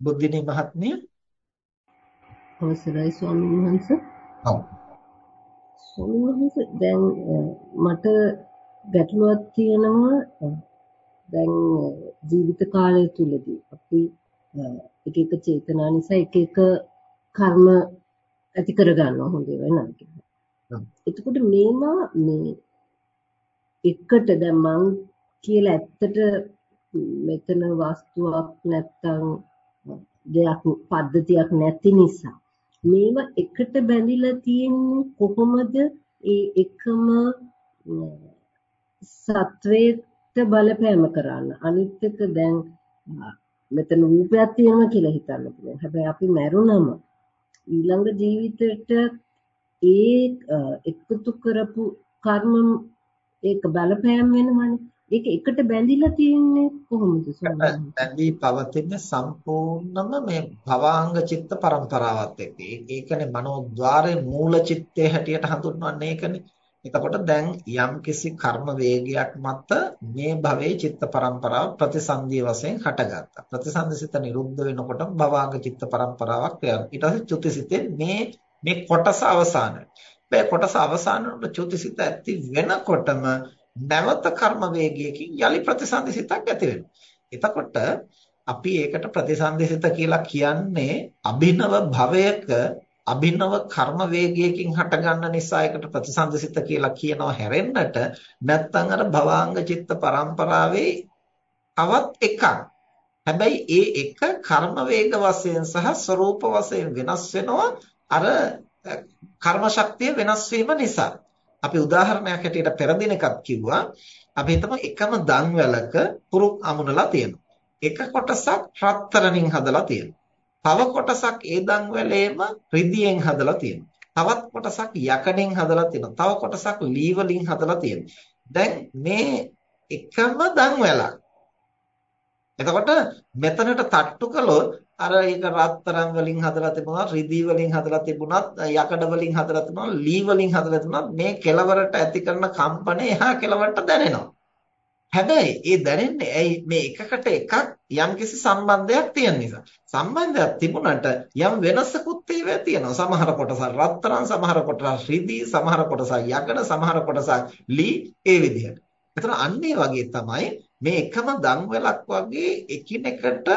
බුද්ධිනී මහත්මිය අවසරයි ස්වාමීන් වහන්සේ. ඔව්. ස්වාමීන් වහන්සේ දැන් මට ගැටලුවක් තියෙනවා දැන් ජීවිත කාලය තුලදී අපි එක එක චේතනා නිසා එක එක කර්ම ඇති කර ගන්නවා හොඳ ඒවා නේද? එතකොට මේවා මේ එකට දැන් මං කියලා ඇත්තට මෙතන වස්තුවක් නැත්තම් දෙයක් පද්ධතියක් නැති නිසා. මේව එකට බැඳිලා තියෙන්නේ කොහොමද? ඒ එකම සත්වයට බලපෑම කරන්න. අනිත් එක දැන් මෙතන රූපයක් තියෙනවා කියලා හිතන්න පුළුවන්. හැබැයි අපි මැරුණම ඊළඟ ජීවිතේට ඒ එකතු කරපු කර්ම ඒක බලපෑම් වෙනවනේ. ඒක එකට බැඳිලා තියෙන්නේ කොහොමද බැඳී පවතින සම්පූර්ණම මේ භවාංග චිත්ත පරම්පරාවත් එක්ක. ඒකනේ මනෝද්වාරයේ මූල චිත්තයේ හැටියට හඳුන්වන්නේ ඒකනේ. එතකොට දැන් යම්කිසි කර්ම වේගයක් මත මේ භවයේ චිත්ත පරම්පරාව ප්‍රතිසන්දිය වශයෙන් හටගත්තා. ප්‍රතිසන්දිසිත නිරුද්ධ වෙනකොට භවාංග චිත්ත පරම්පරාවක් ක්‍රියාවක්. ඊට පස්සේ චුතිසිතේ මේ මේ කොටස අවසానයි. මේ කොටස අවසాన වුණොත් චුතිසිත ඇති වෙනකොටම නැවත කර්ම වේගයකින් යලි ප්‍රතිසන්දිසිතක් ඇති වෙනවා. එතකොට අපි ඒකට ප්‍රතිසන්දිසිත කියලා කියන්නේ අභිනව භවයක අභිනව කර්ම වේගයකින් හටගන්න නිසා ඒකට ප්‍රතිසන්දිසිත කියලා කියනවා හැරෙන්නට නැත්නම් අර භවාංග චිත්ත පරම්පරාවේ තවත් එකක්. හැබැයි ඒ එක කර්ම වේග වශයෙන් සහ ස්වરૂප වශයෙන් වෙනස් වෙනවා අර කර්ම ශක්තිය වෙනස් වීම නිසා. අපි උදාහරණයක් හැටියට පෙර දිනකත් කිව්වා අපි හිතමු එකම දන්වැලක පුරුක් අමුණලා තියෙනවා. එක කොටසක් රත්තරණින් හදලා තියෙනවා. තව කොටසක් ඒ දන්වැලේම රිදියෙන් හදලා තියෙනවා. තවත් කොටසක් යකඩෙන් හදලා තියෙනවා. තව කොටසක් ලී වලින් හදලා තියෙනවා. දැන් මේ එකම දන්වැලක්. එතකොට මෙතනට තට්ටු කළොත් අර ඒක රත්තරන් වලින් හදලා තිබුණා රිදී වලින් හදලා තිබුණත් යකඩ වලින් හදලා තිබුණා ලී වලින් හදලා තිබුණා මේ කෙලවරට ඇති කරන කම්පණය එහා කෙලවරට දැනෙනවා. හැබැයි ඒ දැනෙන්නේ ඇයි? මේ එකකට එකක් යම්කිසි සම්බන්ධයක් තියෙන නිසා. සම්බන්ධයක් තිබුණට යම් වෙනසකුත් ඒවා තියෙනවා. සමහර කොටස රත්තරන් සමහර කොටස රිදී සමහර කොටස යකඩ සමහර කොටස ලී ඒ විදිහට. එතන අන්න වගේ තමයි මේ එකම දන්වැලක් වගේ එකිනෙකට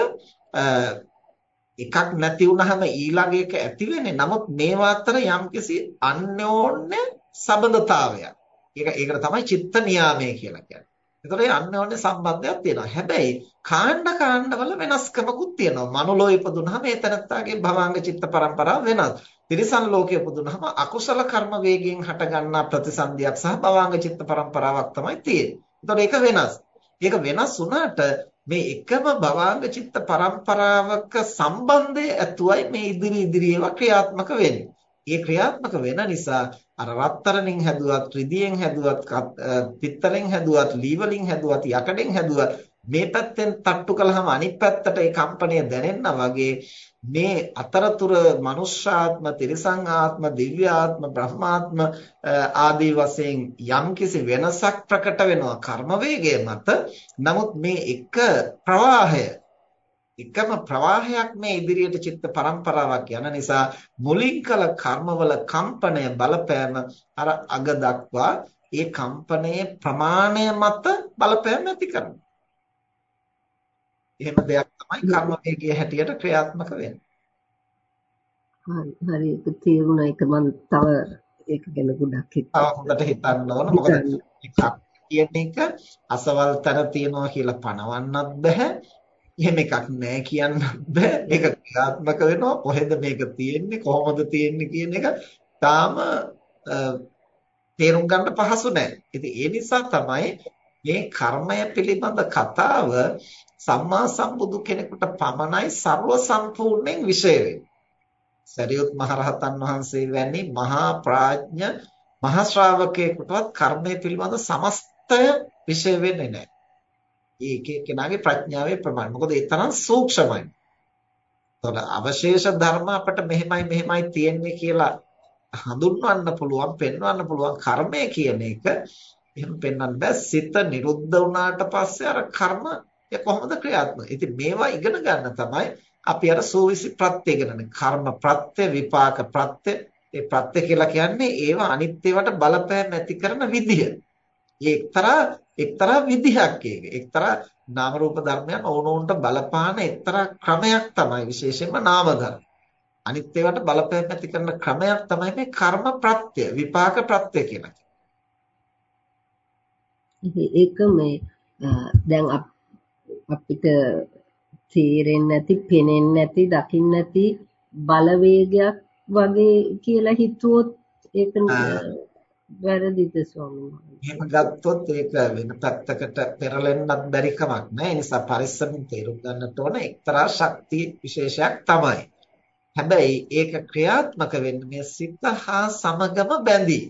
එකක් නැති වුනහම ඊළඟ එක ඇති වෙන්නේ. නමුත් මේවා අතර යම්කිසි අන්‍යෝන්‍ය සබඳතාවයක්. ඒක ඒකට තමයි චිත්ත නියාමය කියලා කියන්නේ. ඒතකොට ඒ අන්‍යෝන්‍ය සම්බන්ධයක් තියෙනවා. හැබැයි කාණ්ඩ කාණ්ඩවල වෙනස්කමකුත් තියෙනවා. මනුලෝ ඉපදුනහම ඒ තනත්තාගේ භවංග චිත්ත පරම්පරාව වෙනස්. තිරිසන් ලෝකයේ ඉපදුනහම අකුසල කර්ම වේගයෙන් හටගන්නා ප්‍රතිසන්දියක් සහ භවංග චිත්ත පරම්පරාවක් තමයි තියෙන්නේ. ඒතකොට ඒක වෙනස්. ඒක වෙනස් වුණාට මේ එකම භවාංග චිත්ත පරම්පරාවක සම්බන්ධය ඇතුවයි මේ ඉදිරි ඉදිරි ඒවා ක්‍රියාත්මක වෙන්නේ. ඒ ක්‍රියාත්මක වෙන නිසා අර රත්තරන්ින් හැදුවත් රිදියෙන් හැදුවත් පිත්තලෙන් හැදුවත් ලී වලින් හැදුවත් යකඩෙන් හැදුවත් මේ පැත්තෙන් තට්ටු කළාම අනිත් පැත්තට ඒ කම්පනය දැනෙන්න වගේ මේ අතරතුර මනුෂ්‍යාත්ම, තිරිසං ආත්ම, දිව්‍ය ආත්ම, බ්‍රහ්මාත්ම ආදී වශයෙන් යම්කිසි වෙනසක් ප්‍රකට වෙනවා කර්ම වේගය මත. නමුත් මේ එක ප්‍රවාහය එකම ප්‍රවාහයක් මේ ඉදිරියට චිත්ත පරම්පරාවක් යන නිසා මුලින් කල කර්මවල කම්පනය බලපෑම අර අග දක්වා ඒ කම්පනයේ ප්‍රමාණය මත බලපෑම ඇති කරනවා. එහෙම දෙයක් තමයි කර්ම වේගයේ හැටියට ක්‍රියාත්මක වෙන්නේ. හරි හරි ඒක තේරුණා ඒක මම තව ඒක ගැන ගොඩක් හිතා. තව හොඳට හිතන්න ඕන. මොකද එකක් කියන එක අසවල් තර තියනවා කියලා පණවන්නත් බෑ. එහෙම එකක් නෑ කියන්නත් බෑ. ඒක ක්‍රියාත්මක වෙනවා. කොහෙද මේක තියෙන්නේ? කොහොමද තියෙන්නේ කියන එක තාම තේරුම් ගන්න පහසු නෑ. ඉතින් ඒ නිසා තමයි මේ කර්මය පිළිබඳ කතාව සම්මා සම්බුදු කෙනෙකුට පමණයි ਸਰව සම්පූර්ණයෙන් විෂය වෙන්නේ. සරියුත් මහරහතන් වහන්සේ වැනි මහා ප්‍රඥ මහ ශ්‍රාවකයෙකුටවත් කර්මය පිළිබඳ සමස්තය විෂය වෙන්නේ නැහැ. ඒක කෙනාගේ ප්‍රඥාවේ ප්‍රමාණය. මොකද ඒ තරම් සූක්ෂමයි. එතකොට අවශේෂ ධර්ම අපිට මෙහෙමයි මෙහෙමයි තියෙන්නේ කියලා හඳුන්වන්න පුළුවන්, පෙන්වන්න පුළුවන් කර්මය කියන එක එහෙම පෙන්වන්න බෑ. සිත නිරුද්ධ වුණාට පස්සේ අර කර්ම කොහොමද ක්‍රියාත්මක? ඉතින් මේවා ඉගෙන ගන්න තමයි අපි අර සූවිසි ප්‍රත්‍ය ඉගෙනනේ. කර්ම ප්‍රත්‍ය, විපාක ප්‍රත්‍ය. ඒ ප්‍රත්‍ය කියලා කියන්නේ ඒවා අනිත් ඒවාට බලපෑම් ඇති කරන විදිය. ඒ එක්තරා එක්තරා විදිහක් ඒක. එක්තරා නාම රූප ධර්මයන් ඕනෝන්ට බලපාන එක්තරා ක්‍රමයක් තමයි විශේෂයෙන්ම නාම ධර්ම. අනිත් ඒවාට බලපෑම් ඇති කරන ක්‍රමයක් තමයි මේ කර්ම ප්‍රත්‍ය, විපාක ප්‍රත්‍ය කියලා. ඒක මේ දැන් අපිට තේරෙන්නේ නැති, පෙනෙන්නේ නැති, දකින්නේ නැති බලවේගයක් වගේ කියලා හිතුවොත් ඒක වැරදිද ස්වාමීන් වහන්සේ? එහෙම ගත්තොත් ඒක වෙන පැත්තකට පෙරලෙන්නත් බැරි කමක් නැහැ. ඒ නිසා පරිස්සමින් තේරුම් ගන්නට ඕන එක්තරා ශක්ති විශේෂයක් තමයි. හැබැයි ඒක ක්‍රියාත්මක වෙන්නේ මේ සිත හා සමගම බැඳී.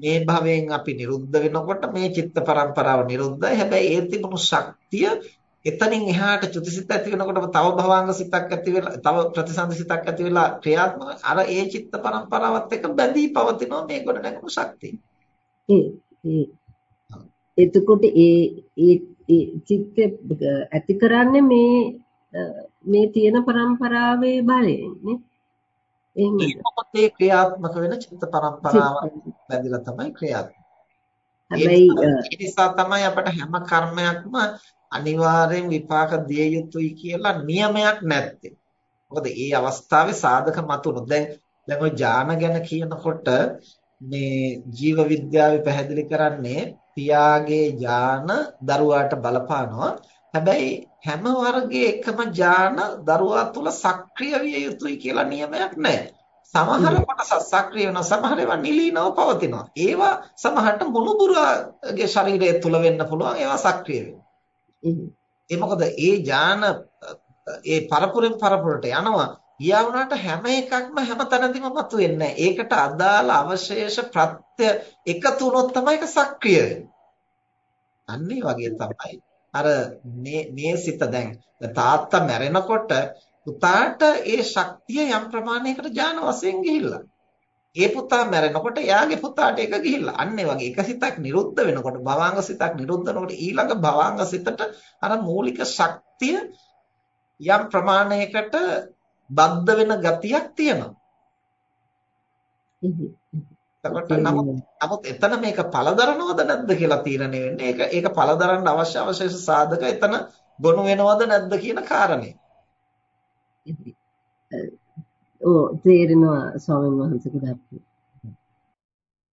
මේ භවයෙන් අපි නිරුද්ධ වෙනකොට මේ චිත්ත පරම්පරාව නිරුද්ධයි. හැබැයි ඒ තිබුණු ශක්තිය එතනින් එහාට චුතිසිත ඇති වෙනකොටම තව භවංග සිතක් ඇති වෙලා තව ප්‍රතිසන්දි සිතක් ඇති වෙලා ක්‍රියාත්මක අර ඒ චිත්ත පරම්පරාවත් එක්ක බැඳී පවතිනවා මේ ගොඩ නැගුණු ශක්තිය. ඒ ඒ එතකොට ඒ ඒ චිත්ත ඇති කරන්නේ මේ මේ තියෙන පරම්පරාවේ බලයෙන් නේ. ඒ ක්‍රියාත්මක වෙන චිත්ත පරම්පරාව බැඳිලා තමයි ක්‍රියාත්මක. හැබැයි ඒ නිසා තමයි අපට හැම කර්මයක්ම අනිවාර්යෙන් විපාක දිය යුතුයි කියලා නියමයක් නැත්තේ. මොකද ඒ අවස්ථාවේ සාධක මතුනොත් දැන් දැන් ඔය ඥාන ගැන කියනකොට මේ ජීව විද්‍යාවේ පැහැදිලි කරන්නේ පියාගේ ඥාන දරුවාට බලපානවා. හැබැයි හැම වර්ගයේ එකම ඥාන දරුවා තුල සක්‍රිය විය යුතුයි කියලා නියමයක් නැහැ. සමහර කොටස සක්‍රිය වෙනවා සමහර ඒවා නිලීනව පවතිනවා. ඒවා සමහරට මුණුබුරාගේ ශරීරය තුල වෙන්න පුළුවන් ඒවා සක්‍රිය වෙනවා. ඒ මොකද ඒ ඥාන ඒ පරපුරෙන් පරපුරට යනවා ගියා වුණාට හැම එකක්ම හැම තැනදීම මතුවෙන්නේ ඒකට අදාළ අවශේෂ ප්‍රත්‍ය එකතු වුණොත් තමයි ඒක සක්‍රිය වෙන්නේ. වගේ තමයි අර මේ මේ සිත දැන් තාත්තා මැරෙනකොට පුතාට ඒ ශක්තිය යම් ප්‍රමාණයකට ඥාන වශයෙන් ගිහිල්ලා. ඒ පුතා මැරෙනකොට එයාගේ පුතාට ඒක ගිහිල්ලා. අන්න ඒ වගේ එක සිතක් නිරුද්ධ වෙනකොට භවාංග සිතක් නිරුද්ධ වෙනකොට ඊළඟ භවාංග සිතට අර මූලික ශක්තිය යම් ප්‍රමාණයකට බද්ධ වෙන ගතියක් තියෙනවා. එතකොට නමුත් එතන මේක පළදරනවද නැද්ද කියලා තීරණය වෙන්නේ. ඒක ඒක පළදරන්න අවශ්‍ය අවශේෂ සාධක එතන ගොනු වෙනවද නැද්ද කියන කාරණේ. ඔව් තේරෙනවා ස්වාමීන් වහන්සේ